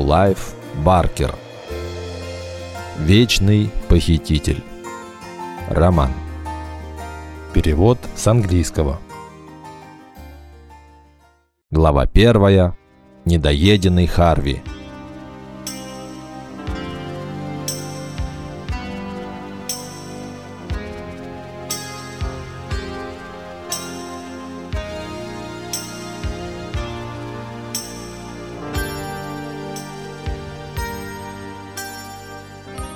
Клайв Баркер. Вечный похититель. Роман. Перевод с английского. Глава первая. Недоеденный Харви.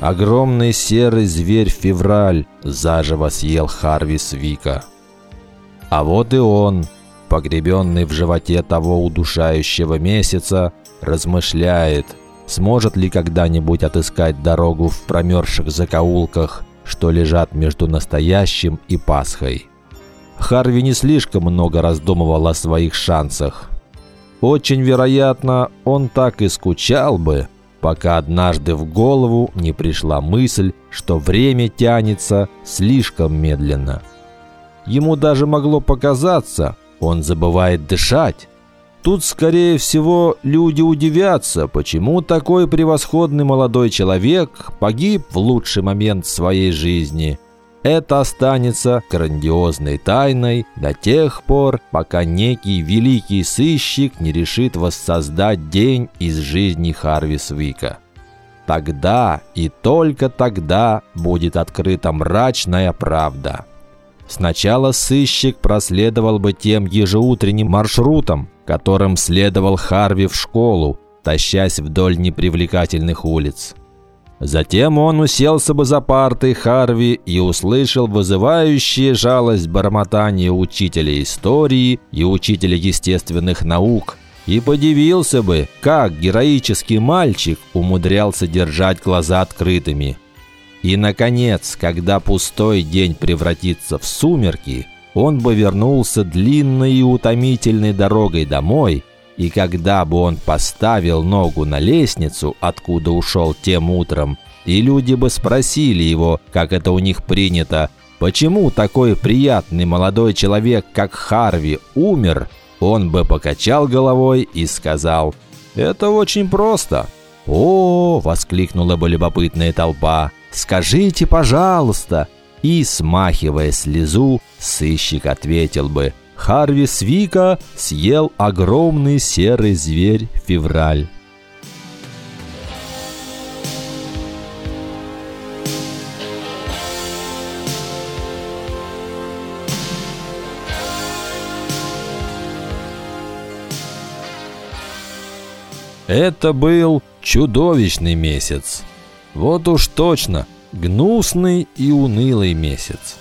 Огромный серый зверь Февраль заживо съел Харви Свика. А вот и он, погребенный в животе того удушающего месяца, размышляет, сможет ли когда-нибудь отыскать дорогу в промерзших закоулках, что лежат между настоящим и Пасхой. Харви не слишком много раздумывал о своих шансах. Очень вероятно, он так и скучал бы, пока однажды в голову не пришла мысль, что время тянется слишком медленно. Ему даже могло показаться, он забывает дышать. Тут, скорее всего, люди удивятся, почему такой превосходный молодой человек погиб в лучший момент своей жизни – это останется грандиозной тайной до тех пор, пока некий великий сыщик не решит воссоздать день из жизни Харви Свика. Тогда и только тогда будет открыта мрачная правда. Сначала сыщик проследовал бы тем ежеутренним маршрутом, которым следовал Харви в школу, тащась вдоль непривлекательных улиц. Затем он уселся бы за партой Харви и услышал вызывающее жалость бормотание учителя истории и учителя естественных наук, и подивился бы, как героический мальчик умудрялся держать глаза открытыми. И, наконец, когда пустой день превратится в сумерки, он бы вернулся длинной и утомительной дорогой домой – и когда бы он поставил ногу на лестницу, откуда ушел тем утром, и люди бы спросили его, как это у них принято, почему такой приятный молодой человек, как Харви, умер, он бы покачал головой и сказал «Это очень просто». «О!» – воскликнула бы любопытная толпа. «Скажите, пожалуйста!» И, смахивая слезу, сыщик ответил бы Харви Свика съел огромный серый зверь Февраль. Это был чудовищный месяц. Вот уж точно, гнусный и унылый месяц.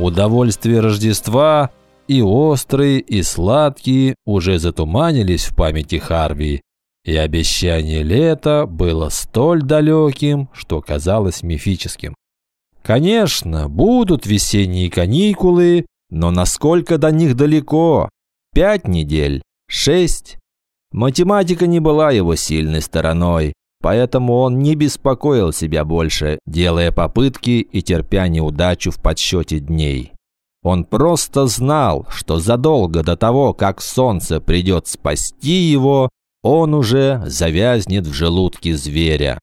Удовольствие Рождества и острые, и сладкие уже затуманились в памяти Харви, и обещание лета было столь далеким, что казалось мифическим. Конечно, будут весенние каникулы, но насколько до них далеко? Пять недель? Шесть? Математика не была его сильной стороной, поэтому он не беспокоил себя больше, делая попытки и терпя неудачу в подсчете дней. Он просто знал, что задолго до того, как солнце придет спасти его, он уже завязнет в желудке зверя.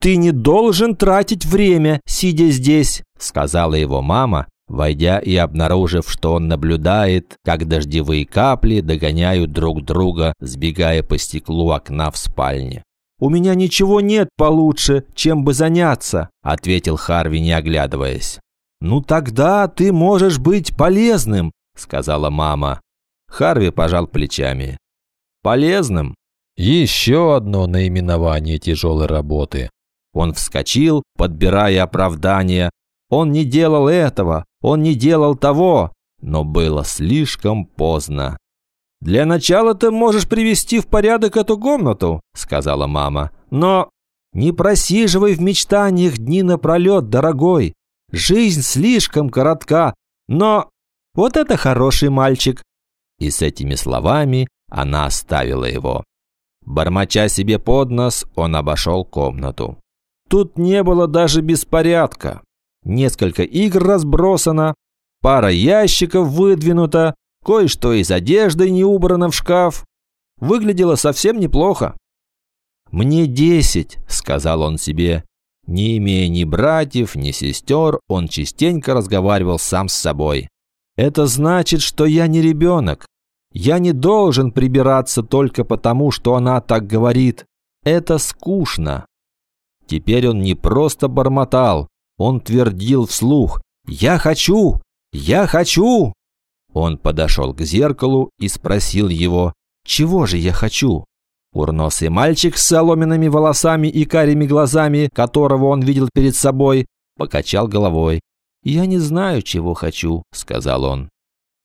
«Ты не должен тратить время, сидя здесь», — сказала его мама, войдя и обнаружив, что он наблюдает, как дождевые капли догоняют друг друга, сбегая по стеклу окна в спальне. «У меня ничего нет получше, чем бы заняться», — ответил Харви, не оглядываясь. «Ну тогда ты можешь быть полезным», — сказала мама. Харви пожал плечами. «Полезным?» Еще одно наименование тяжелой работы. Он вскочил, подбирая оправдания. Он не делал этого, он не делал того, но было слишком поздно. «Для начала ты можешь привести в порядок эту комнату», — сказала мама. «Но не просиживай в мечтаниях дни напролет, дорогой. Жизнь слишком коротка, но вот это хороший мальчик». И с этими словами она оставила его. Бормоча себе под нос, он обошел комнату. Тут не было даже беспорядка. Несколько игр разбросано, пара ящиков выдвинута, кое-что из одежды не убрано в шкаф. Выглядело совсем неплохо. «Мне десять», – сказал он себе. Не имея ни братьев, ни сестер, он частенько разговаривал сам с собой. «Это значит, что я не ребенок. Я не должен прибираться только потому, что она так говорит. Это скучно». Теперь он не просто бормотал, он твердил вслух «Я хочу! Я хочу!» Он подошел к зеркалу и спросил его «Чего же я хочу?» Урносый мальчик с соломенными волосами и карими глазами, которого он видел перед собой, покачал головой. «Я не знаю, чего хочу», — сказал он.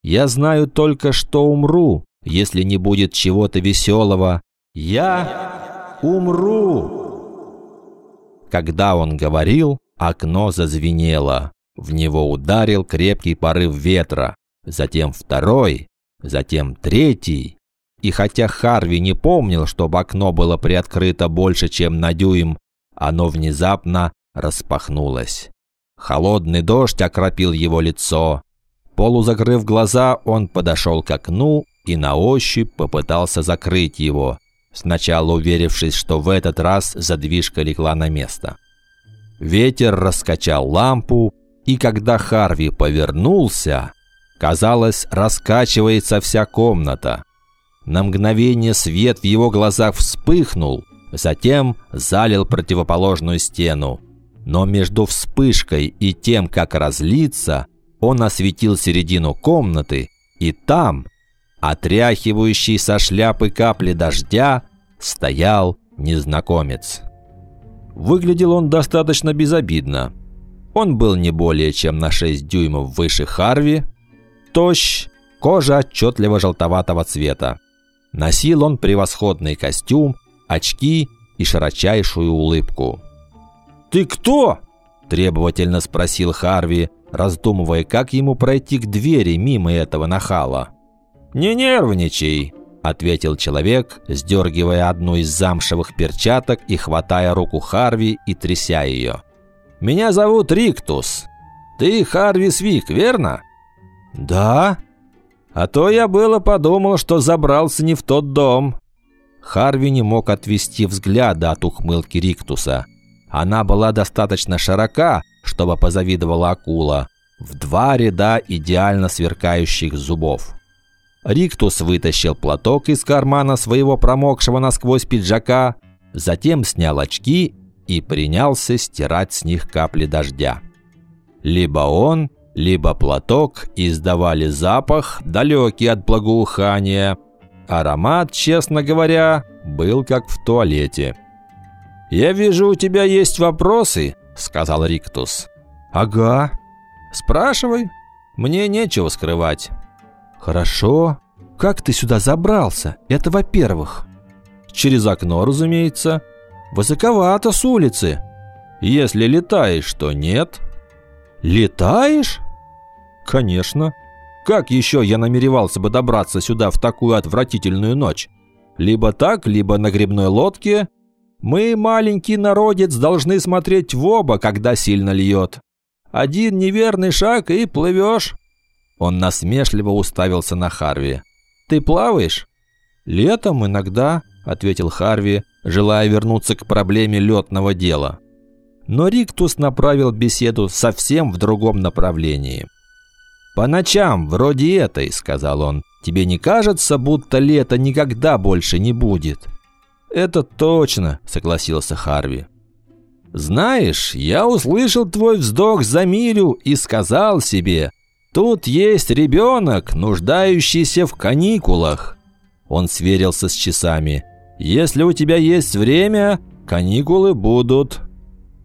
«Я знаю только, что умру, если не будет чего-то веселого. Я умру!» Когда он говорил, окно зазвенело. В него ударил крепкий порыв ветра, затем второй, затем третий. И хотя Харви не помнил, чтобы окно было приоткрыто больше, чем на дюйм, оно внезапно распахнулось. Холодный дождь окропил его лицо. Полузакрыв глаза, он подошел к окну и на ощупь попытался закрыть его, сначала уверившись, что в этот раз задвижка легла на место. Ветер раскачал лампу, и когда Харви повернулся, казалось, раскачивается вся комната. На мгновение свет в его глазах вспыхнул, затем залил противоположную стену. Но между вспышкой и тем, как разлиться, он осветил середину комнаты, и там, отряхивающий со шляпы капли дождя, стоял незнакомец. Выглядел он достаточно безобидно. Он был не более чем на 6 дюймов выше Харви, тощ, кожа отчетливо желтоватого цвета. Носил он превосходный костюм, очки и широчайшую улыбку. «Ты кто?» – требовательно спросил Харви, раздумывая, как ему пройти к двери мимо этого нахала. «Не нервничай», – ответил человек, сдергивая одну из замшевых перчаток и хватая руку Харви и тряся ее. «Меня зовут Риктус. Ты Харви Свик, верно?» «Да», а то я было подумал, что забрался не в тот дом». Харви не мог отвести взгляда от ухмылки Риктуса. Она была достаточно широка, чтобы позавидовала акула. В два ряда идеально сверкающих зубов. Риктус вытащил платок из кармана своего промокшего насквозь пиджака, затем снял очки и принялся стирать с них капли дождя. Либо он, либо платок издавали запах, далекий от благоухания. Аромат, честно говоря, был как в туалете. «Я вижу, у тебя есть вопросы», — сказал Риктус. «Ага». «Спрашивай. Мне нечего скрывать». «Хорошо. Как ты сюда забрался? Это во-первых». «Через окно, разумеется. Высоковато с улицы. Если летаешь, то нет». «Летаешь?» «Конечно. Как еще я намеревался бы добраться сюда в такую отвратительную ночь? Либо так, либо на грибной лодке. Мы, маленький народец, должны смотреть в оба, когда сильно льет. Один неверный шаг и плывешь». Он насмешливо уставился на Харви. «Ты плаваешь?» «Летом иногда», — ответил Харви, желая вернуться к проблеме летного дела. Но Риктус направил беседу совсем в другом направлении. «По ночам, вроде этой», — сказал он, — «тебе не кажется, будто лето никогда больше не будет?» «Это точно», — согласился Харви. «Знаешь, я услышал твой вздох за милю и сказал себе, тут есть ребенок, нуждающийся в каникулах». Он сверился с часами. «Если у тебя есть время, каникулы будут».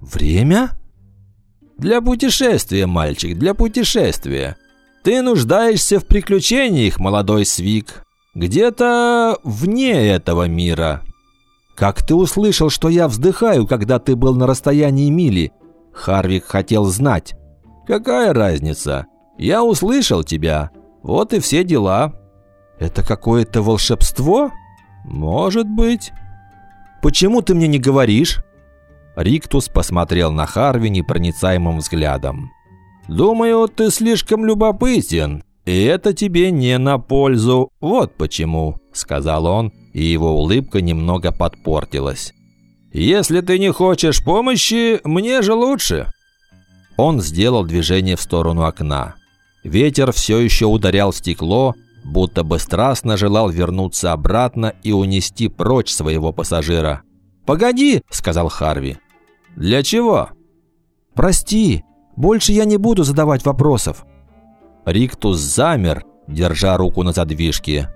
«Время?» «Для путешествия, мальчик, для путешествия. Ты нуждаешься в приключениях, молодой Свик. Где-то вне этого мира. Как ты услышал, что я вздыхаю, когда ты был на расстоянии мили? Харвик хотел знать. Какая разница? Я услышал тебя. Вот и все дела. Это какое-то волшебство? Может быть. Почему ты мне не говоришь? Риктус посмотрел на Харви непроницаемым взглядом. «Думаю, ты слишком любопытен, и это тебе не на пользу. Вот почему», – сказал он, и его улыбка немного подпортилась. Если ты не хочешь помощи, мне же лучше». Он сделал движение в сторону окна. Ветер все еще ударял стекло, будто бы страстно желал вернуться обратно и унести прочь своего пассажира. «Погоди!» – сказал Харви. «Для чего?» «Прости, больше я не буду задавать вопросов». Риктус замер, держа руку на задвижке.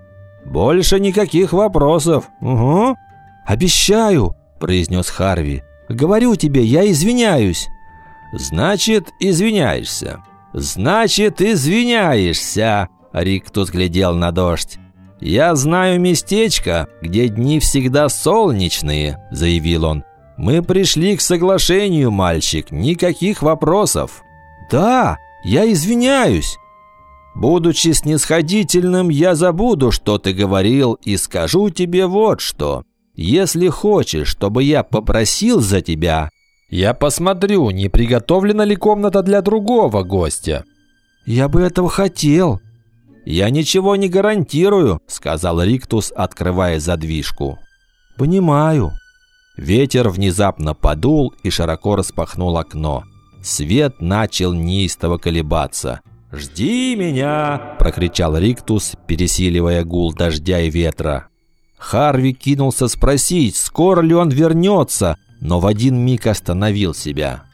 «Больше никаких вопросов. Угу». «Обещаю», – произнес Харви. «Говорю тебе, я извиняюсь». «Значит, извиняешься. Значит, извиняешься». Риктус глядел на дождь. «Я знаю местечко, где дни всегда солнечные», – заявил он. «Мы пришли к соглашению, мальчик, никаких вопросов». «Да, я извиняюсь». «Будучи снисходительным, я забуду, что ты говорил, и скажу тебе вот что. Если хочешь, чтобы я попросил за тебя, я посмотрю, не приготовлена ли комната для другого гостя». «Я бы этого хотел». «Я ничего не гарантирую», – сказал Риктус, открывая задвижку. «Понимаю». Ветер внезапно подул и широко распахнул окно. Свет начал неистово колебаться. «Жди меня!» – прокричал Риктус, пересиливая гул дождя и ветра. Харви кинулся спросить, скоро ли он вернется, но в один миг остановил себя.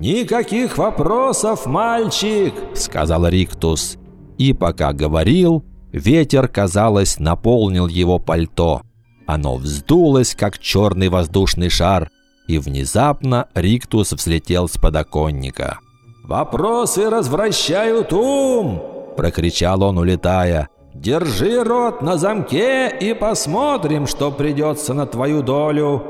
«Никаких вопросов, мальчик!» – сказал Риктус. И пока говорил, ветер, казалось, наполнил его пальто. Оно вздулось, как черный воздушный шар, и внезапно Риктус взлетел с подоконника. «Вопросы развращают ум!» – прокричал он, улетая. «Держи рот на замке и посмотрим, что придется на твою долю!»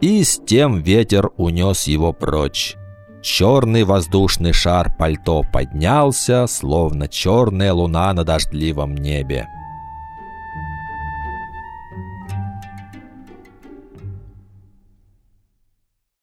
И с тем ветер унес его прочь. Черный воздушный шар пальто поднялся, словно черная луна на дождливом небе.